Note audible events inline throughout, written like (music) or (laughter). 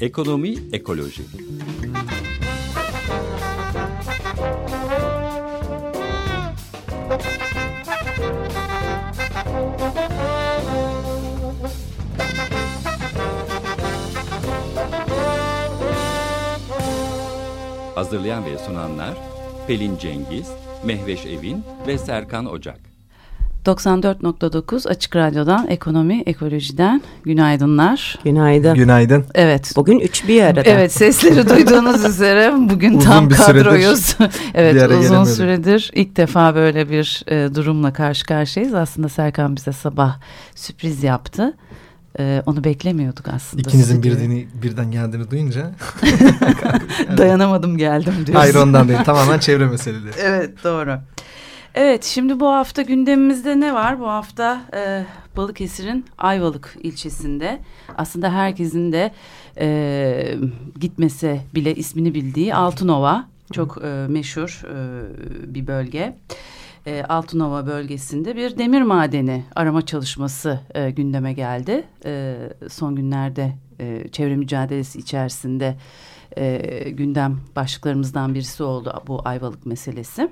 Ekonomi Ekoloji. Hazırlayan ve sunanlar Pelin Cengiz, Mehveş Evin ve Serkan Ocak. 94.9 Açık Radyo'dan Ekonomi Ekolojiden günaydınlar. Günaydın. Günaydın. Evet. Bugün üç bir arada. Evet sesleri duyduğunuz (laughs) üzere bugün Uzun tam kadroyuz. (laughs) evet uzun süredir ilk defa böyle bir e, durumla karşı karşıyayız. Aslında Serkan bize sabah sürpriz yaptı. E, onu beklemiyorduk aslında. İkinizin birdiğini, birden geldiğini duyunca. (laughs) Dayanamadım geldim diyorsun. Hayır ondan değil. (laughs) Tamamen çevre meseleleri. Evet doğru. Evet şimdi bu hafta gündemimizde ne var? Bu hafta e, Balıkesir'in Ayvalık ilçesinde aslında herkesin de e, gitmese bile ismini bildiği Altınova çok e, meşhur e, bir bölge. E, Altınova bölgesinde bir demir madeni arama çalışması e, gündeme geldi. E, son günlerde e, çevre mücadelesi içerisinde e, gündem başlıklarımızdan birisi oldu bu Ayvalık meselesi.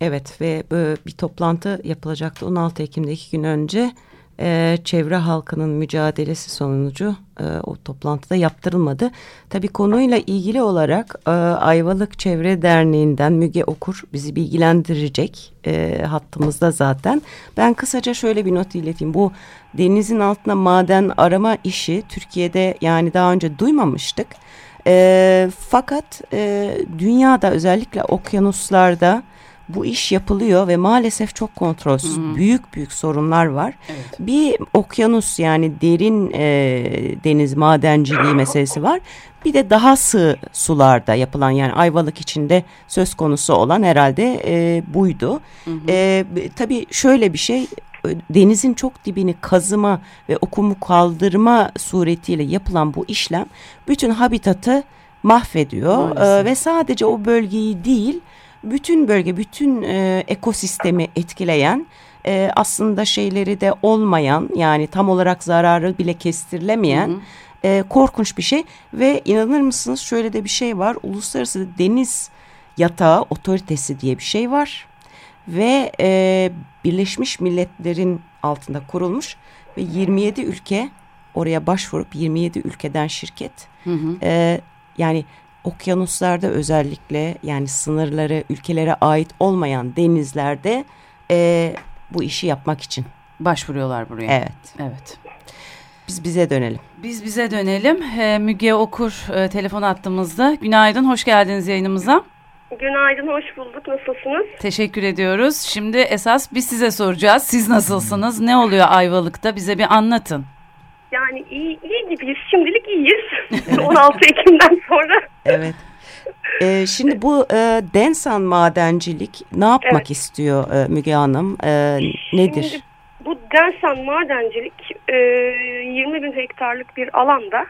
Evet ve böyle bir toplantı yapılacaktı 16 Ekim'de iki gün önce. Ee, çevre halkının mücadelesi sonucu e, o toplantıda yaptırılmadı. Tabii konuyla ilgili olarak e, Ayvalık Çevre Derneği'nden Müge Okur bizi bilgilendirecek e, hattımızda zaten. Ben kısaca şöyle bir not ileteyim. Bu denizin altına maden arama işi Türkiye'de yani daha önce duymamıştık. E, fakat e, dünyada özellikle okyanuslarda bu iş yapılıyor ve maalesef çok kontrolsüz Hı hı. büyük büyük sorunlar var. Evet. Bir okyanus yani derin e, deniz madenciliği meselesi var. Bir de daha sığ sularda yapılan yani Ayvalık içinde söz konusu olan herhalde e, buydu. Hı hı. E, tabii şöyle bir şey denizin çok dibini kazıma ve okumu kaldırma suretiyle yapılan bu işlem bütün habitatı mahvediyor. E, ve sadece o bölgeyi değil bütün bölge bütün e, ekosistemi etkileyen e, aslında şeyleri de olmayan yani tam olarak zararı bile kestirilemeyen Hı hı. e, korkunç bir şey ve inanır mısınız şöyle de bir şey var uluslararası deniz yatağı otoritesi diye bir şey var ve e, Birleşmiş Milletler'in altında kurulmuş ve 27 ülke oraya başvurup 27 ülkeden şirket Hı hı. e, yani okyanuslarda özellikle yani sınırları ülkelere ait olmayan denizlerde e, bu işi yapmak için. Başvuruyorlar buraya. Evet. Evet. Biz bize dönelim. Biz bize dönelim. Ee, Müge Okur e, telefon attığımızda. Günaydın, hoş geldiniz yayınımıza. Günaydın, hoş bulduk. Nasılsınız? Teşekkür ediyoruz. Şimdi esas biz size soracağız. Siz nasılsınız? Ne oluyor Ayvalık'ta? Bize bir anlatın. Yani iyi, iyi gibiyiz. Şimdilik iyiyiz. (laughs) 16 Ekim'den sonra. Evet. E, şimdi bu e, Densan madencilik ne yapmak Evet. istiyor e, Müge Hanım? E, nedir? Şimdi bu Densan madencilik e, 20 bin hektarlık bir alanda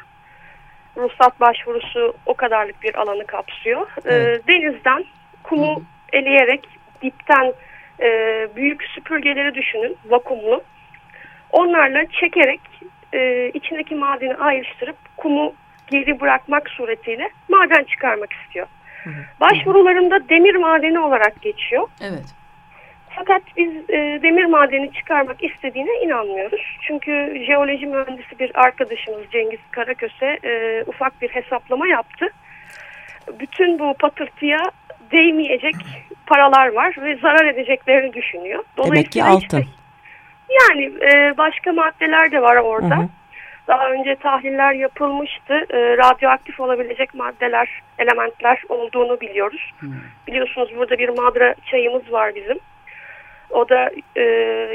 ruhsat başvurusu o kadarlık bir alanı kapsıyor. E, Evet. denizden kumu eleyerek dipten e, büyük süpürgeleri düşünün vakumlu. Onlarla çekerek e, içindeki madeni ayrıştırıp kumu geri bırakmak suretiyle maden çıkarmak istiyor. Başvurularında demir madeni olarak geçiyor. Evet. Fakat biz e, demir madeni çıkarmak istediğine inanmıyoruz. Çünkü jeoloji mühendisi bir arkadaşımız Cengiz Karaköse e, ufak bir hesaplama yaptı. Bütün bu patırtıya değmeyecek paralar var ve zarar edeceklerini düşünüyor. Demek ki Dolayısıyla işte- altın. yani e, başka maddeler de var orada. Hı hı. Daha önce tahliller yapılmıştı. E, radyoaktif olabilecek maddeler, elementler olduğunu biliyoruz. Biliyorsunuz burada bir madra çayımız var bizim. O da e,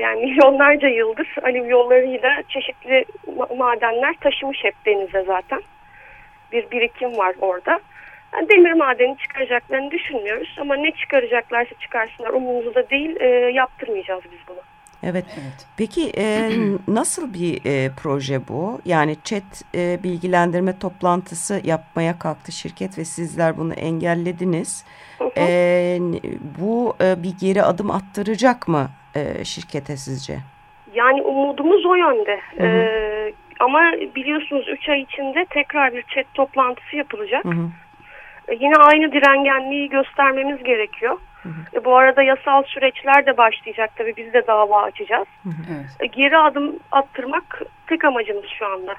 yani (laughs) milyonlarca yıldır alüv yollarıyla çeşitli ma- madenler taşımış hep denize zaten. Bir birikim var orada. Yani demir madeni çıkaracaklarını düşünmüyoruz ama ne çıkaracaklarsa çıkarsınlar umurumuzda değil e, yaptırmayacağız biz bunu. Evet. Evet. Peki e, (clears throat) nasıl bir e, proje bu? Yani chat e, bilgilendirme toplantısı yapmaya kalktı şirket ve sizler bunu engellediniz. Hı hı. E, bu e, bir geri adım attıracak mı e, şirkete sizce? Yani umudumuz o yönde. Hı hı. Ee, ama biliyorsunuz 3 ay içinde tekrar bir chat toplantısı yapılacak. Hı hı. Ee, yine aynı direngenliği göstermemiz gerekiyor. E, bu arada yasal süreçler de başlayacak tabii biz de dava açacağız. Evet. E, geri adım attırmak tek amacımız şu anda.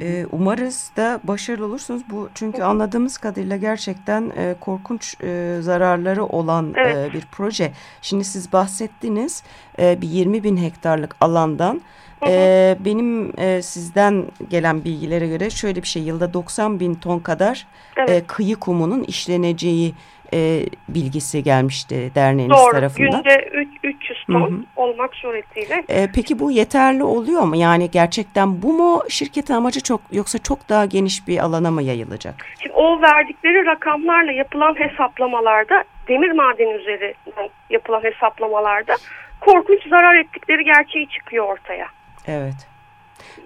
E, umarız da başarılı olursunuz. Bu çünkü anladığımız kadarıyla gerçekten e, korkunç e, zararları olan Evet. e, bir proje. Şimdi siz bahsettiniz e, bir 20 bin hektarlık alandan. E, benim e, sizden gelen bilgilere göre şöyle bir şey yılda 90 bin ton kadar Evet. e, kıyı kumunun işleneceği e, bilgisi gelmişti derneğiniz Doğru. tarafından. Günde üç- 300 ton Hı hı. olmak suretiyle. E, peki bu yeterli oluyor mu? Yani gerçekten bu mu şirketin amacı çok yoksa çok daha geniş bir alana mı yayılacak? Şimdi o verdikleri rakamlarla yapılan hesaplamalarda demir madeni üzerinden yapılan hesaplamalarda korkunç zarar ettikleri gerçeği çıkıyor ortaya. Evet.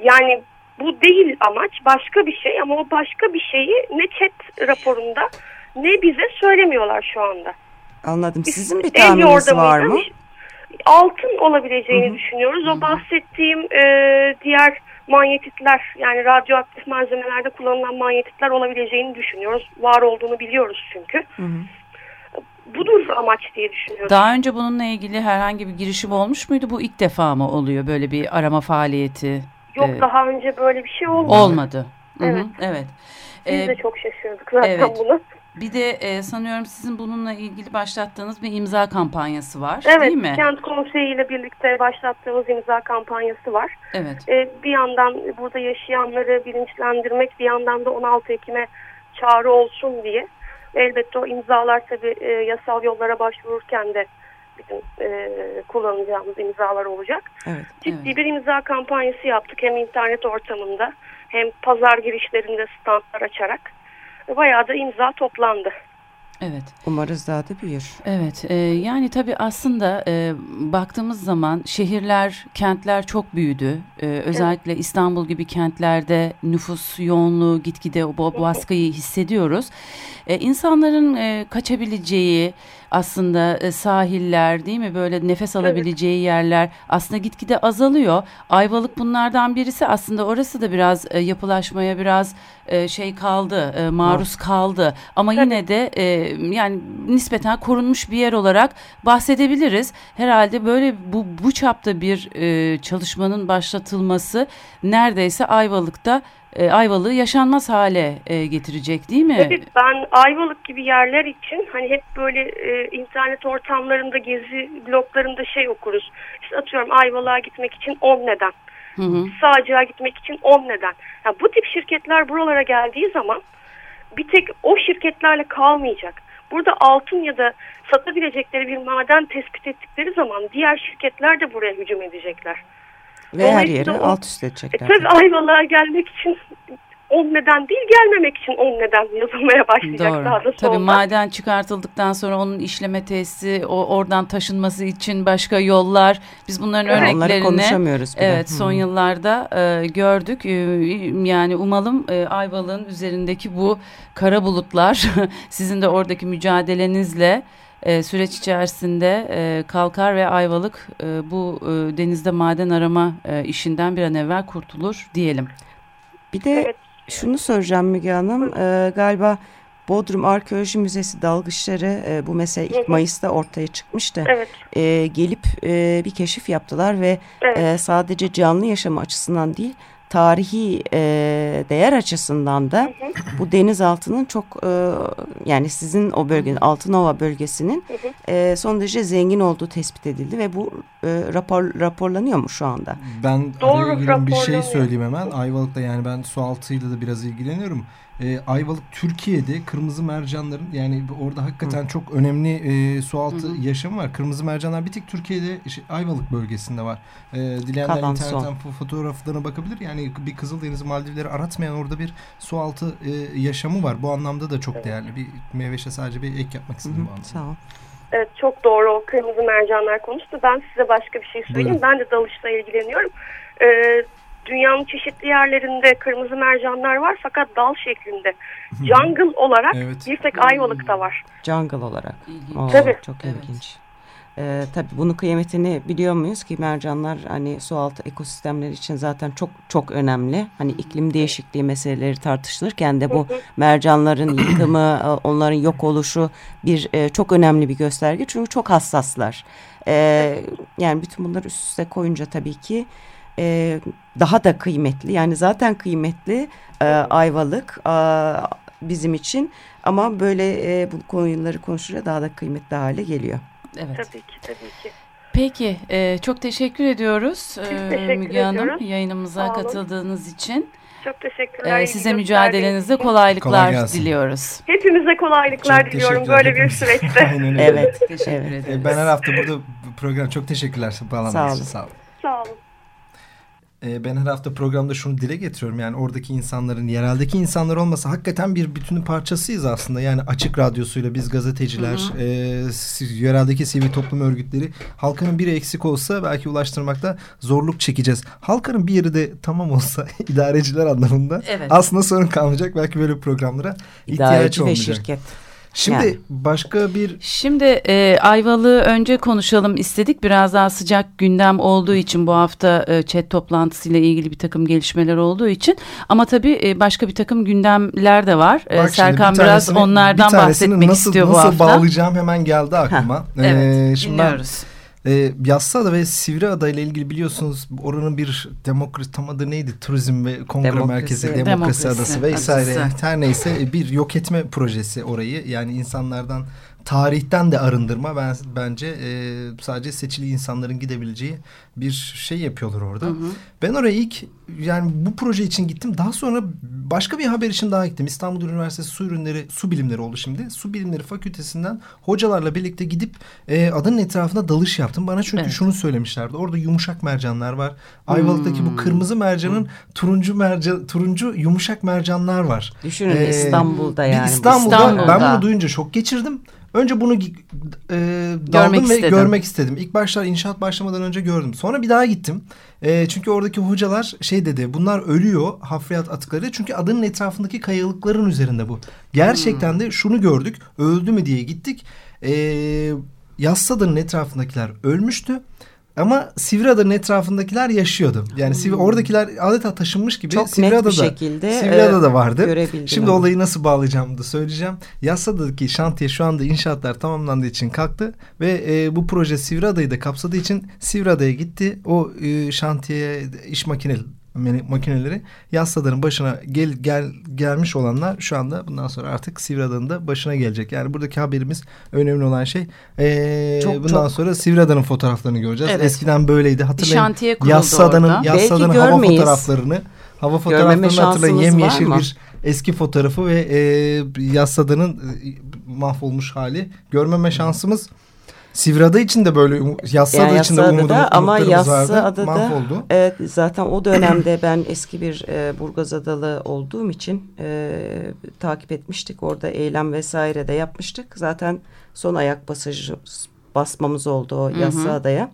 Yani bu değil amaç başka bir şey ama o başka bir şeyi ne chat raporunda ne bize söylemiyorlar şu anda. Anladım. Sizin bir El tahmininiz var mı? Altın olabileceğini düşünüyoruz. O bahsettiğim e, diğer manyetitler yani radyoaktif malzemelerde kullanılan manyetitler olabileceğini düşünüyoruz. Var olduğunu biliyoruz çünkü. Hı hı. Budur amaç diye düşünüyorum. Daha önce bununla ilgili herhangi bir girişim olmuş muydu? Bu ilk defa mı oluyor böyle bir arama faaliyeti? Yok Ee, daha önce böyle bir şey olmadı. Olmadı. Hı hı, Evet. evet. Biz Ee, de çok şaşırdık zaten evet. bunu. Bir de e, sanıyorum sizin bununla ilgili başlattığınız bir imza kampanyası var Evet, değil mi? Kent Konseyi ile birlikte başlattığımız imza kampanyası var. Evet. Ee, bir yandan burada yaşayanları bilinçlendirmek, bir yandan da 16 Ekim'e çağrı olsun diye. Elbette o imzalar tabii e, yasal yollara başvururken de bizim e, kullanacağımız imzalar olacak. Evet. Ciddi Evet. bir imza kampanyası yaptık hem internet ortamında hem pazar girişlerinde standlar açarak. E, Bayağı da imza toplandı. Evet. Umarız daha da büyür. Evet, e, yani tabii aslında e, baktığımız zaman şehirler, kentler çok büyüdü. E, özellikle İstanbul gibi kentlerde nüfus yoğunluğu gitgide o bu baskıyı hissediyoruz. E, insanların e, kaçabileceği aslında e, sahiller değil mi böyle nefes alabileceği yerler aslında gitgide azalıyor. Ayvalık bunlardan birisi aslında orası da biraz e, yapılaşmaya biraz e, şey kaldı, maruz kaldı. Ama yine de yani nispeten korunmuş bir yer olarak bahsedebiliriz. Herhalde böyle bu bu çapta bir çalışmanın başlatılması neredeyse Ayvalık'ta e, Ayvalık'ı yaşanmaz hale e, getirecek değil mi? Tabii ben Ayvalık gibi yerler için hani hep böyle e, internet ortamlarında gezi bloglarında şey okuruz. İşte atıyorum Ayvalık'a gitmek için 10 neden. Hı hı. Sağcığa gitmek için 10 neden. Yani bu tip şirketler buralara geldiği zaman bir tek o şirketlerle kalmayacak. Burada altın ya da satabilecekleri bir maden tespit ettikleri zaman diğer şirketler de buraya hücum edecekler. Ve her yeri o- alt üst E edecekler. tabii Ayvalık'a gelmek için 10 neden değil gelmemek için 10 neden yazılmaya başlayacak Doğru. daha da Tabii sonra. maden çıkartıldıktan sonra onun işleme tesisi, o oradan taşınması için başka yollar. Biz bunların Evet. Örneklerini konuşamıyoruz bile. Evet son yıllarda e, gördük. E, yani umalım e, Ayvalık'ın üzerindeki bu kara bulutlar (laughs) sizin de oradaki mücadelenizle e, süreç içerisinde e, kalkar ve Ayvalık e, bu e, denizde maden arama e, işinden bir an evvel kurtulur diyelim. Bir de Evet. şunu soracağım Müge Hanım. Ee, galiba Bodrum Arkeoloji Müzesi dalgıçları e, bu mesele ilk. Mayıs'ta ortaya çıkmıştı. Evet. Ee, gelip e, bir keşif yaptılar ve Evet. e, sadece canlı yaşam açısından değil tarihi e, değer açısından da bu denizaltının çok e, yani sizin o bölgenin Altınova bölgesinin Hı hı. e, son derece zengin olduğu tespit edildi ve bu e, rapor raporlanıyor mu şu anda? Ben Doğru, bir şey söyleyeyim hemen. Ayvalık'ta yani ben su altıyla da biraz ilgileniyorum. Ee, Ayvalık Türkiye'de kırmızı mercanların yani orada hakikaten çok önemli e, su altı yaşamı var. Kırmızı mercanlar bir tek Türkiye'de şey, Ayvalık bölgesinde var. Ee, dileyenler Kalan internetten son. fo- fotoğraflarına bakabilir. Yani bir Kızıldeniz'i Maldivleri aratmayan orada bir su altı e, yaşamı var. Bu anlamda da çok değerli. Bir meyveşe sadece bir ek yapmak Hı istedim bu hı, anlamda. Sağ ol. Evet çok doğru o kırmızı mercanlar konuştu. Ben size başka bir şey söyleyeyim. Buyurun. Ben de dalışla ilgileniyorum. E, dünyanın çeşitli yerlerinde kırmızı mercanlar var fakat dal şeklinde. Jungle olarak Evet. bir tek Ayvalık'ta var. Jungle olarak. Oo, Tabii. Çok Evet. ilginç. Ee, tabii bunun kıymetini biliyor muyuz ki mercanlar hani sualtı ekosistemleri için zaten çok çok önemli. Hani iklim değişikliği meseleleri tartışılırken de bu mercanların yıkımı, (clears throat) onların yok oluşu bir e, çok önemli bir gösterge. Çünkü çok hassaslar. Ee, yani bütün bunları üst üste koyunca tabii ki e, daha da kıymetli. Yani zaten kıymetli e, Ayvalık e, bizim için ama böyle e, bu konuları konuşunca daha da kıymetli hale geliyor. Evet. Tabii ki tabii ki. Peki e, çok teşekkür ediyoruz e, teşekkür Müge Hanım ediyoruz. yayınımıza Sağ katıldığınız için. Çok teşekkürler. E, ilgi size mücadelenizde kolaylıklar Kolay diliyoruz. Hepimize kolaylıklar Çok diliyorum böyle bir süreçte. (laughs) Aynen öyle. Evet. Teşekkür Evet. ederiz. E, Ben her hafta burada bu program çok teşekkürler bağlandığınız Sağ için. olun. Sağ olun. Sağ olun. E, Ben her hafta programda şunu dile getiriyorum. Yani oradaki insanların, yereldeki insanlar olmasa hakikaten bir bütünün parçasıyız aslında. Yani açık radyosuyla biz gazeteciler, e, si- yereldeki sivil toplum örgütleri halkanın biri eksik olsa belki ulaştırmakta zorluk çekeceğiz. Halkanın bir yeri de tamam olsa (laughs) idareciler anlamında Evet. aslında sorun kalmayacak. Belki böyle programlara ihtiyaç İdareci ve olmayacak. şirket. Şimdi Yani. başka bir Şimdi e, Ayvalık'ı önce konuşalım istedik. Biraz daha sıcak gündem olduğu için bu hafta e, chat toplantısıyla ilgili bir takım gelişmeler olduğu için. Ama tabii e, başka bir takım gündemler de var. E, şimdi Serkan bir biraz onlardan bir bahsetmek nasıl, istiyor bu nasıl hafta. bağlayacağım hemen geldi aklıma. Evet Ee, şimdi ben dinliyoruz. E, Yassıada ve Sivriada ile ilgili biliyorsunuz oranın bir demokrasi tam adı neydi? Turizm ve Kongre Demokrasi. Merkezi, Demokrasi, Demokrasi Adası vesaire. Adası. Her neyse e, bir yok etme projesi orayı. Yani insanlardan tarihten de arındırma ben bence e, sadece seçili insanların gidebileceği bir şey yapıyorlar orada. Ben oraya ilk yani bu proje için gittim. Daha sonra başka bir haber için daha gittim. İstanbul Üniversitesi Su Ürünleri, Su Bilimleri oldu şimdi. Su Bilimleri Fakültesinden hocalarla birlikte gidip e, adanın etrafında dalış yaptım. Bana çünkü Evet. şunu söylemişlerdi. Orada yumuşak mercanlar var. Ayvalık'taki bu kırmızı mercanın turuncu mercan, turuncu yumuşak mercanlar var. Düşünün Ee, İstanbul'da yani. İstanbul'da, İstanbul'da. ben bunu duyunca şok geçirdim. Önce bunu e, Görmek ve istedim. görmek istedim. İlk başlar inşaat başlamadan önce gördüm. Sonra bir daha gittim. E, çünkü oradaki hocalar şey dedi. Bunlar ölüyor hafriyat atıkları. Çünkü adanın etrafındaki kayalıkların üzerinde bu. Gerçekten de şunu gördük. Öldü mü diye gittik. E, Yassıada'nın etrafındakiler ölmüştü. Ama Sivriada'nın etrafındakiler yaşıyordu. Yani Sivri, oradakiler adeta taşınmış gibi Çok net Sivriada'da, bir şekilde, Sivriada'da vardı. Şimdi onu. olayı nasıl bağlayacağımı da söyleyeceğim. Yassıada'daki şantiye şu anda inşaatlar tamamlandığı için kalktı ve e, bu proje Sivriada'yı da kapsadığı için Sivriada'ya gitti. O e, şantiye iş makine makineleri Yassıada'nın başına gel, gel gelmiş olanlar şu anda bundan sonra artık Sivriada'nın da başına gelecek. Yani buradaki haberimiz önemli olan şey e, Çok, bundan çok. sonra Sivriada'nın fotoğraflarını göreceğiz. Evet. Eskiden böyleydi hatırlayın. Yassıada'nın Belki hava görmeyiz. fotoğraflarını hava fotoğraflarını hatırlayın yemyeşil bir eski fotoğrafı ve e, Yassıada'nın e, mahvolmuş hali görmeme şansımız Sivriada için de böyle Yassıada Yani için de Yassıada'da umudumuz ama. Yassıada'da Mahvoldu. Evet zaten o dönemde (clears throat) ben eski bir e, Burgazadalı olduğum için e, takip etmiştik. Orada eylem vesaire de yapmıştık. Zaten son ayak basıcı basmamız oldu o Yassıada'ya.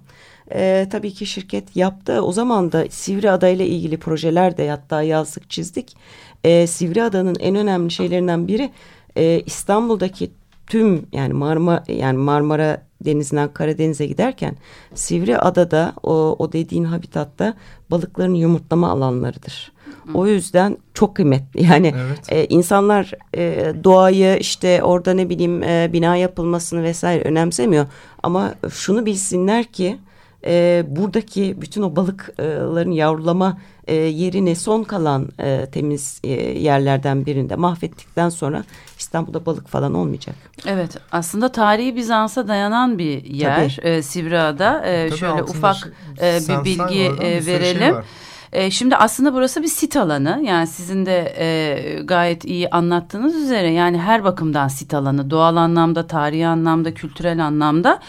E, tabii ki şirket yaptı. O zaman da Sivriada ile ilgili projeler de hatta yazdık çizdik. E, Sivriada'nın en önemli şeylerinden biri e, İstanbul'daki tüm yani Marmara yani Marmara Denizi'nden Karadeniz'e giderken Sivriada'da o, o dediğin habitatta balıkların yumurtlama alanlarıdır. O yüzden çok kıymetli. (laughs) Yani Evet. e, insanlar e, doğayı işte orada ne bileyim e, bina yapılmasını vesaire önemsemiyor. Ama şunu bilsinler ki e, buradaki bütün o balıkların yavrulama e, yerini son kalan e, temiz e, yerlerden birinde mahvettikten sonra İstanbul'da balık falan olmayacak. Evet aslında tarihi Bizans'a dayanan bir yer e, Sivriada. E, Tabii şöyle ufak şey- e, bir bilgi e, şey verelim. var. E, şimdi aslında burası bir sit alanı. Yani sizin de e, gayet iyi anlattığınız üzere yani her bakımdan sit alanı. Doğal anlamda, tarihi anlamda, kültürel anlamda.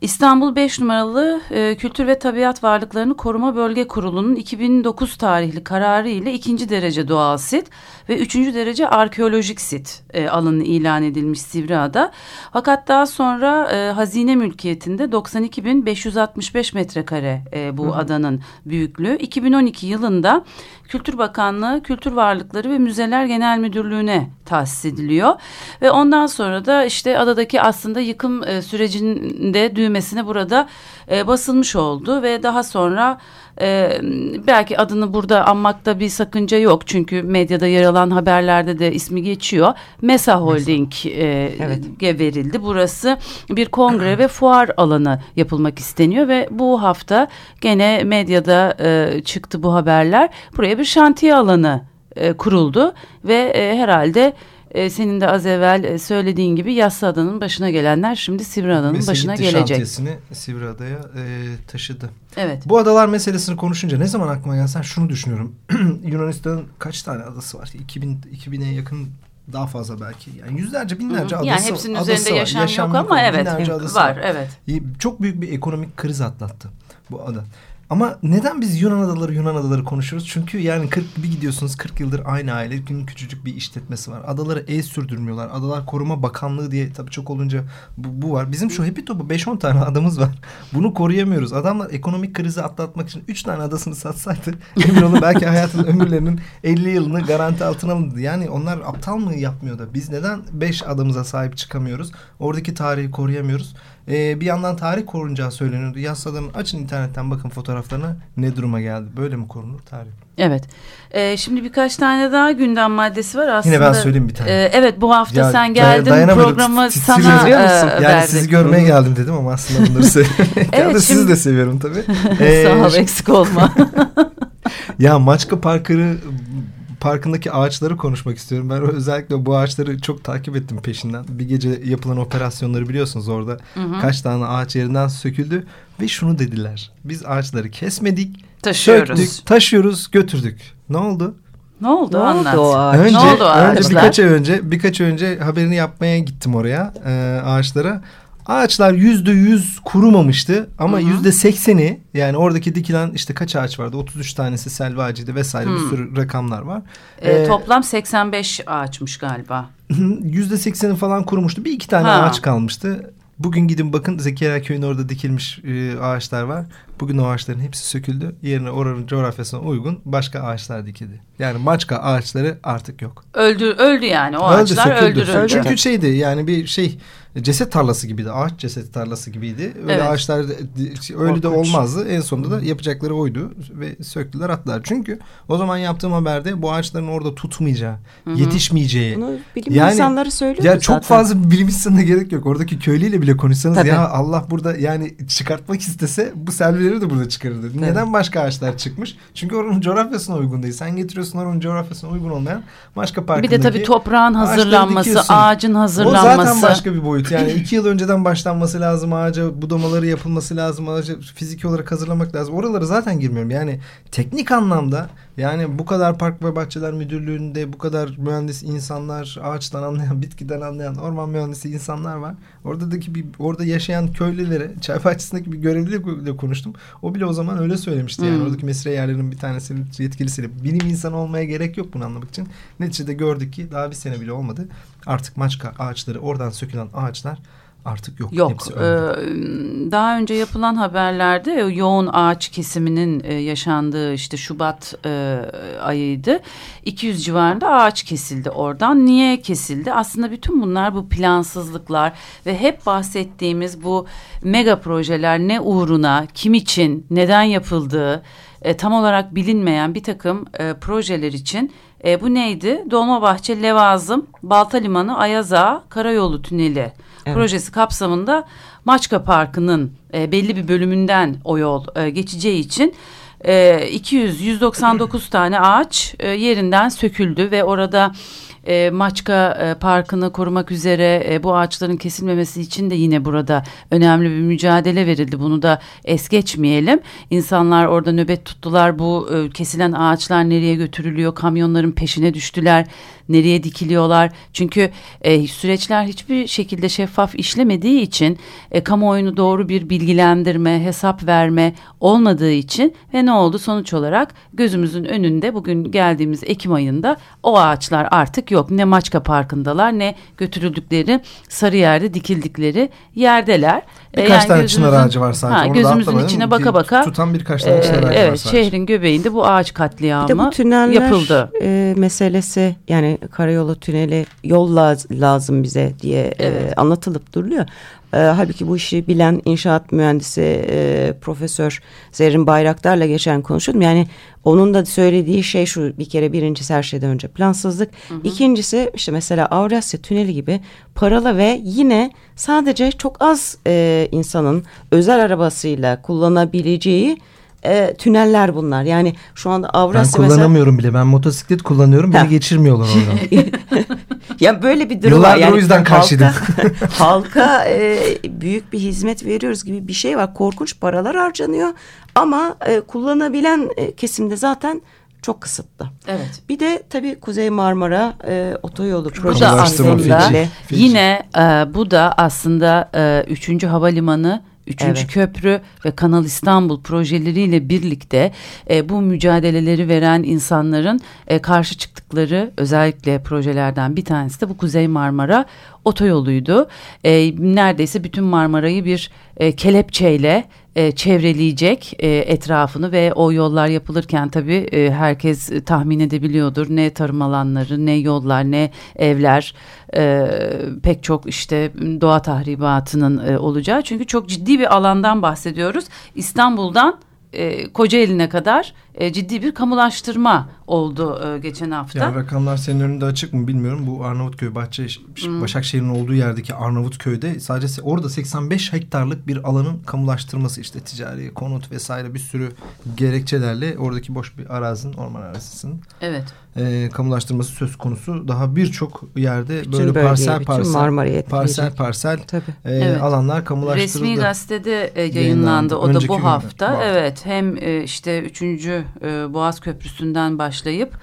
İstanbul 5 numaralı e, Kültür ve Tabiat Varlıklarını Koruma Bölge Kurulu'nun 2009 tarihli kararı ile ikinci derece doğal sit ve üçüncü derece arkeolojik sit e, alanı ilan edilmiş Sivriada. Fakat daha sonra e, hazine mülkiyetinde 92.565 metrekare e, bu Hı. adanın büyüklüğü. 2012 yılında Kültür Bakanlığı Kültür Varlıkları ve Müzeler Genel Müdürlüğü'ne tahsis ediliyor. Ve ondan sonra da işte adadaki aslında yıkım e, sürecinde düğmesine burada e, basılmış oldu ve daha sonra e, belki adını burada anmakta bir sakınca yok çünkü medyada yer alan haberlerde de ismi geçiyor. Mesa Holding e, evet. verildi. Burası bir kongre ve fuar alanı yapılmak isteniyor ve bu hafta gene medyada e, çıktı bu haberler. Buraya bir şantiye alanı e, kuruldu ve e, herhalde e, senin de az evvel e, söylediğin gibi Yassıada'nın başına gelenler şimdi Sivriada'nın başına gelecek. şantiyesini Sivriada'ya e, taşıdı. Evet. Bu adalar meselesini konuşunca ne zaman aklıma gelsen şunu düşünüyorum. (clears throat) Yunanistan'ın kaç tane adası var? 2000 2000'e yakın daha fazla belki. Yani yüzlerce binlerce Hı -hı. adası Yani hepsinin üzerinde yaşam, yaşam yok ama evet var, var. Evet. Çok büyük bir ekonomik kriz atlattı bu ada. Ama neden biz Yunan adaları Yunan adaları konuşuyoruz? Çünkü yani 40 bir gidiyorsunuz 40 yıldır aynı aile gün küçücük bir işletmesi var. Adaları el sürdürmüyorlar. Adalar Koruma Bakanlığı diye tabii çok olunca bu, bu var. Bizim şu Happy Top'u 5-10 tane adamız var. Bunu koruyamıyoruz. Adamlar ekonomik krizi atlatmak için 3 tane adasını satsaydı (laughs) emin olun belki hayatın ömürlerinin 50 yılını garanti altına alındı. Yani onlar aptal mı yapmıyor da biz neden 5 adamıza sahip çıkamıyoruz? Oradaki tarihi koruyamıyoruz. Ee, bir yandan tarih korunacağı söyleniyordu. Yasaların açın internetten bakın fotoğraflarına ne duruma geldi. Böyle mi korunur tarih? Evet. Ee, şimdi birkaç tane daha gündem maddesi var aslında. Yine ben söyleyeyim bir tane. E, evet bu hafta ya, sen geldin programı sana e, Yani verdik. sizi görmeye geldim dedim ama aslında bunları (laughs) seviyorum. evet, (laughs) şimdi... Sizi de seviyorum tabii. Ee, (laughs) Sağ ol eksik olma. ya Maçka Parkır'ı parkındaki ağaçları konuşmak istiyorum. Ben özellikle bu ağaçları çok takip ettim peşinden. Bir gece yapılan operasyonları biliyorsunuz orada. Hı hı. Kaç tane ağaç yerinden söküldü ve şunu dediler. Biz ağaçları kesmedik, taşıyoruz. söktük, taşıyoruz, götürdük. Ne oldu? Ne oldu? Ne Anlat. Oldu önce, ne oldu önce birkaç ay önce birkaç ay önce haberini yapmaya gittim oraya e, ağaçlara. Ağaçlar yüzde yüz kurumamıştı ama yüzde sekseni yani oradaki dikilen işte kaç ağaç vardı? 33 tanesi selva ağacıydı vesaire Hı. bir sürü rakamlar var. Ee, ee, toplam 85 ağaçmış galiba. (laughs) Yüzde sekseni falan kurumuştu. Bir iki tane ha. ağaç kalmıştı. Bugün gidin bakın Zekeriya köyün orada dikilmiş e, ağaçlar var. Bugün o ağaçların hepsi söküldü. Yerine oranın coğrafyasına uygun başka ağaçlar dikildi. Yani maçka ağaçları artık yok. Öldü öldü yani o öldü, ağaçlar söküldü. öldürüldü. Çünkü şeydi yani bir şey ceset tarlası gibiydi. Ağaç ceset tarlası gibiydi. Öyle evet. ağaçlar öyle de olmazdı. En sonunda da yapacakları oydu ve söktüler attılar. Çünkü o zaman yaptığım haberde bu ağaçların orada tutmayacağı, Hı -hı. yetişmeyeceği. Bunu bilim yani, insanları söylüyor Ya çok fazla bilim insanına gerek yok. Oradaki köylüyle bile konuşsanız Tabii. ya Allah burada yani çıkartmak istese bu de burada çıkarırdı. Tabii. Neden başka ağaçlar çıkmış? Çünkü oranın coğrafyasına uygun değil. Sen getiriyorsun oranın coğrafyasına uygun olmayan başka parkındaki Bir de tabii toprağın hazırlanması, ağacın hazırlanması. O zaten başka bir boyut. Yani (clears throat) iki yıl önceden başlanması lazım ağaca budamaları yapılması lazım ağacı fiziki olarak hazırlamak lazım. Oralara zaten girmiyorum. Yani teknik anlamda yani bu kadar park ve bahçeler müdürlüğünde bu kadar mühendis insanlar ağaçtan anlayan (laughs) bitkiden anlayan orman mühendisi insanlar var. Oradaki bir orada yaşayan köylülere çay bahçesindeki bir görevliyle konuştum. O bile o zaman öyle söylemişti. Yani hmm. oradaki mesire yerlerinin bir tanesinin yetkilisiyle bilim insanı olmaya gerek yok bunu anlamak için. Neticede gördük ki daha bir sene bile olmadı. Artık maçka ağaçları oradan sökülen ağaçlar artık yok. Yok. Ee, daha önce yapılan haberlerde yoğun ağaç kesiminin yaşandığı işte Şubat ayıydı. 200 civarında ağaç kesildi oradan. Niye kesildi? Aslında bütün bunlar bu plansızlıklar ve hep bahsettiğimiz bu mega projeler ne uğruna, kim için, neden yapıldığı e, tam olarak bilinmeyen bir takım e, projeler için e, bu neydi? Dolmabahçe, Levazım, Balta Limanı, Ayaza, Karayolu Tüneli evet. projesi kapsamında Maçka Parkı'nın e, belli bir bölümünden o yol e, geçeceği için e, 200-199 tane ağaç e, yerinden söküldü ve orada e, Maçka e, Parkı'nı korumak üzere e, bu ağaçların kesilmemesi için de yine burada önemli bir mücadele verildi. Bunu da es geçmeyelim. İnsanlar orada nöbet tuttular. Bu e, kesilen ağaçlar nereye götürülüyor? Kamyonların peşine düştüler. Nereye dikiliyorlar? Çünkü e, süreçler hiçbir şekilde şeffaf işlemediği için e, kamuoyunu doğru bir bilgilendirme, hesap verme olmadığı için ve ne oldu sonuç olarak gözümüzün önünde bugün geldiğimiz Ekim ayında o ağaçlar artık yok. Ne Maçka Parkı'ndalar ne götürüldükleri Sarıyer'de dikildikleri yerdeler. E, birkaç yani tane çınar ağacı var sadece. Ha, gözümüzün içine baka baka. Tutan birkaç tane çınar ağacı evet, var Evet şehrin göbeğinde bu ağaç katliamı bir de bu tüneller, yapıldı. E, meselesi yani karayolu tüneli yol lazım bize diye evet. e, anlatılıp duruluyor. E, halbuki bu işi bilen inşaat mühendisi e, Profesör Zerrin Bayraktar'la geçen konuşuyordum. Yani onun da söylediği şey şu bir kere birincisi her şeyden önce plansızlık. Hı hı. İkincisi işte mesela Avrasya Tüneli gibi paralı ve yine sadece çok az e, insanın özel arabasıyla kullanabileceği e, tüneller bunlar. Yani şu anda Avrasya Ben kullanamıyorum mesela... bile. Ben motosiklet kullanıyorum. Beni geçirmiyorlar oradan. (laughs) ya böyle bir durum Yıllardır var. Yani o yüzden karşıydım. Halka, (laughs) halka e, büyük bir hizmet veriyoruz gibi bir şey var. Korkunç paralar harcanıyor. Ama e, kullanabilen e, kesimde zaten çok kısıtlı. Evet. Bir de tabii Kuzey Marmara e, otoyolu projesi aslında yine e, bu da aslında e, 3. havalimanı Üçüncü evet. köprü ve Kanal İstanbul projeleriyle birlikte e, bu mücadeleleri veren insanların e, karşı çıktıkları özellikle projelerden bir tanesi de bu Kuzey Marmara otoyoluydu. E, neredeyse bütün Marmara'yı bir e, kelepçeyle e, çevreleyecek e, etrafını ve o yollar yapılırken tabii e, herkes tahmin edebiliyordur. Ne tarım alanları ne yollar ne evler e, pek çok işte doğa tahribatının e, olacağı. Çünkü çok ciddi bir alandan bahsediyoruz. İstanbul'dan e, Kocaeli'ne kadar e, ciddi bir kamulaştırma oldu e, geçen hafta. Ya rakamlar senin önünde açık mı bilmiyorum. Bu Arnavutköy, Bahçe, hmm. Başakşehir'in olduğu yerdeki Arnavutköy'de sadece orada 85 hektarlık bir alanın kamulaştırması işte ticari, konut vesaire bir sürü gerekçelerle oradaki boş bir arazinin, orman arazisinin evet. E, kamulaştırması söz konusu. Daha birçok yerde bütün böyle bölgeyi, parsel parsel parsel parsel e, evet. alanlar kamulaştırıldı. Resmi gazetede e, yayınlandı. yayınlandı. O da bu hafta. Bu evet hem e, işte üçüncü e, Boğaz Köprüsü'nden başlayıp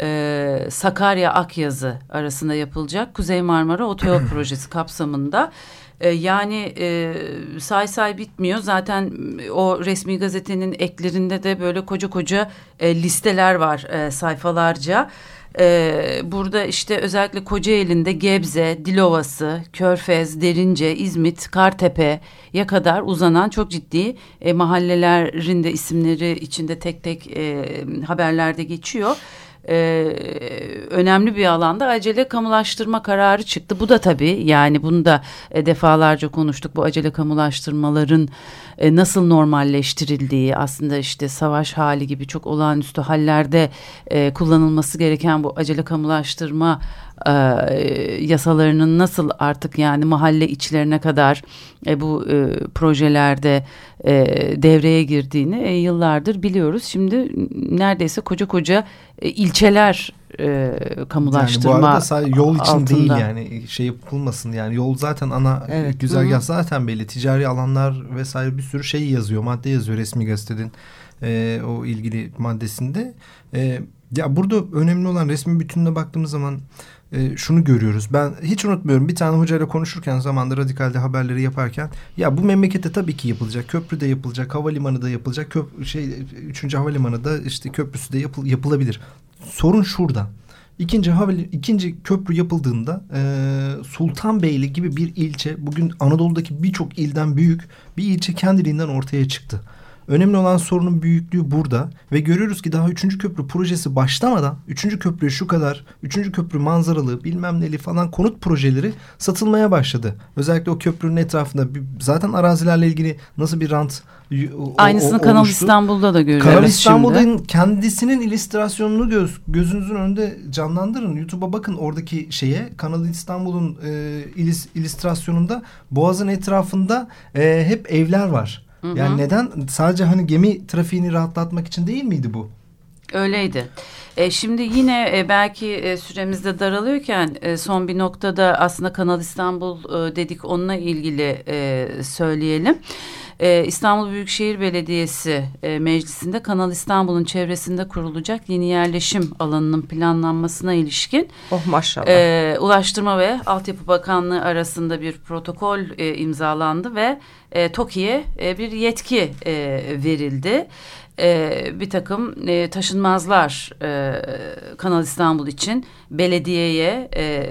e, Sakarya Akyazı arasında yapılacak Kuzey Marmara Otoyol (clears throat) Projesi kapsamında e, yani e, say say bitmiyor. Zaten o resmi gazetenin eklerinde de böyle koca koca e, listeler var e, sayfalarca. Ee, burada işte özellikle Kocaeli'nde Gebze, Dilovası, Körfez, Derince, İzmit, Kartepe'ye kadar uzanan çok ciddi e, mahallelerin de isimleri içinde tek tek e, haberlerde geçiyor e, önemli bir alanda acele kamulaştırma kararı çıktı. Bu da tabii yani bunu da e, defalarca konuştuk. Bu acele kamulaştırmaların e, nasıl normalleştirildiği aslında işte savaş hali gibi çok olağanüstü hallerde e, kullanılması gereken bu acele kamulaştırma e, yasalarının nasıl artık yani mahalle içlerine kadar e, bu e, projelerde e, devreye girdiğini e, yıllardır biliyoruz. Şimdi neredeyse koca koca e, ilçeler e, kamulaştırma yani bu arada sadece yol için altında. değil yani şey yapılmasın yani yol zaten ana evet. güzergah Hı -hı. zaten belli ticari alanlar vesaire bir sürü şey yazıyor madde yazıyor resmi gazetenin e, o ilgili maddesinde e, ya burada önemli olan resmin bütününe baktığımız zaman e, şunu görüyoruz. Ben hiç unutmuyorum bir tane hocayla konuşurken zamanda radikalde haberleri yaparken ya bu memlekette tabii ki yapılacak. Köprü de yapılacak, havalimanı da yapılacak. Köp şey üçüncü havalimanı da işte köprüsü de yapıl yapılabilir. Sorun şurada. İkinci havali, ikinci köprü yapıldığında e, Sultanbeyli gibi bir ilçe bugün Anadolu'daki birçok ilden büyük bir ilçe kendiliğinden ortaya çıktı. Önemli olan sorunun büyüklüğü burada ve görüyoruz ki daha üçüncü köprü projesi başlamadan üçüncü köprü şu kadar, üçüncü köprü manzaralı bilmem neli falan konut projeleri satılmaya başladı. Özellikle o köprünün etrafında zaten arazilerle ilgili nasıl bir rant o, Aynısını o, Kanal İstanbul'da da görüyoruz Kanal İstanbul'un kendisinin illüstrasyonunu göz, gözünüzün önünde canlandırın. YouTube'a bakın oradaki şeye. Kanal İstanbul'un e, illüstrasyonunda Boğaz'ın etrafında e, hep evler var. Hı hı. Yani neden? Sadece hani gemi trafiğini rahatlatmak için değil miydi bu? Öyleydi. E, şimdi yine e, belki e, süremizde daralıyorken e, son bir noktada aslında Kanal İstanbul e, dedik onunla ilgili e, söyleyelim. E, İstanbul Büyükşehir Belediyesi e, Meclisi'nde Kanal İstanbul'un çevresinde kurulacak yeni yerleşim alanının planlanmasına ilişkin Oh maşallah. e, Ulaştırma ve Altyapı Bakanlığı arasında bir protokol e, imzalandı ve e, TOKİ'ye e, bir yetki e, verildi. E, bir takım e, taşınmazlar e, Kanal İstanbul için belediyeye e,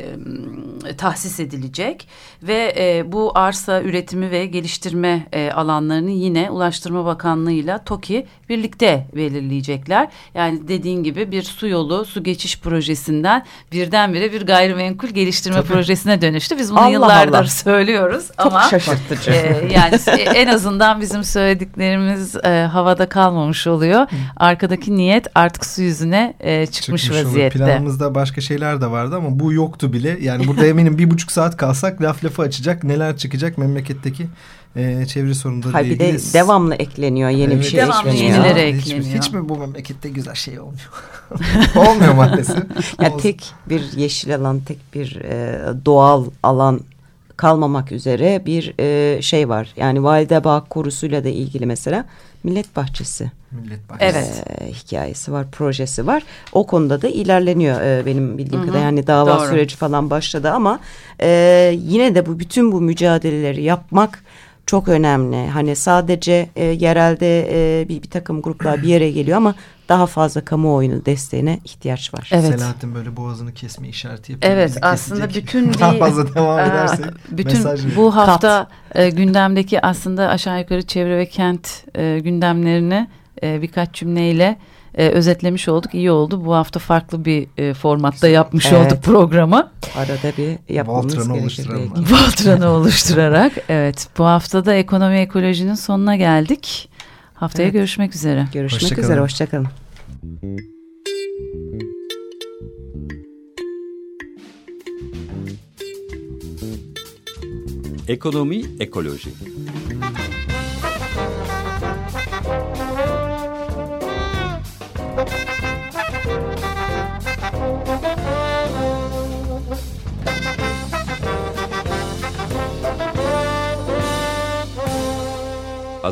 tahsis edilecek ve e, bu arsa üretimi ve geliştirme e, alanlarını yine Ulaştırma Bakanlığı'yla TOKİ birlikte belirleyecekler. Yani dediğin gibi bir su yolu, su geçiş projesinden birdenbire bir gayrimenkul geliştirme projesine dönüştü. Biz bunu Allah yıllardır Allah. söylüyoruz Çok ama şaşırtıcı. e, yani en azından bizim söylediklerimiz e, havada kalmamış oluyor. Arkadaki niyet artık su yüzüne e, çıkmış, Çıkmış olur. vaziyette. Planımızda başka şeyler de vardı ama bu yoktu bile. Yani burada eminim bir buçuk saat kalsak laf lafı açacak. Neler çıkacak memleketteki e, çevre sorunları Hayır bir de devamlı ekleniyor. Yeni bir Evet. şey Devamlı ekleniyor. yenileri Hiç, ekleniyor. hiç mi bu memlekette güzel şey olmuyor? (laughs) olmuyor maalesef. Ya Olsun. tek bir yeşil alan, tek bir e, doğal alan kalmamak üzere bir e, şey var. Yani Validebağ korusuyla da ilgili mesela Millet Bahçesi Millet bahçesi. Evet. e, hikayesi var, projesi var. O konuda da ilerleniyor e, benim bildiğim kadarıyla. Yani dava Doğru. süreci falan başladı ama e, yine de bu bütün bu mücadeleleri yapmak çok önemli. Hani sadece e, yerelde e, bir, bir takım gruplar bir yere geliyor ama daha fazla kamuoyunun desteğine ihtiyaç var. Evet. Selahattin böyle boğazını kesme işareti yapıyor. Evet aslında kesecek. (laughs) bütün Daha bir- fazla devam Aa, edersek bütün mesaj bu hafta e, gündemdeki aslında aşağı yukarı çevre ve kent e, gündemlerini e, birkaç cümleyle e, özetlemiş olduk. İyi oldu. Bu hafta farklı bir e, formatta Güzel. yapmış Evet. olduk programı. Arada bir yapmamız Voltran'ı gerekir. Voltran'ı oluşturarak. Evet bu haftada ekonomi ekolojinin sonuna geldik. Haftaya Evet. görüşmek üzere. Görüşmek Hoşça üzere. kalın. Hoşçakalın. Ekonomi ekoloji.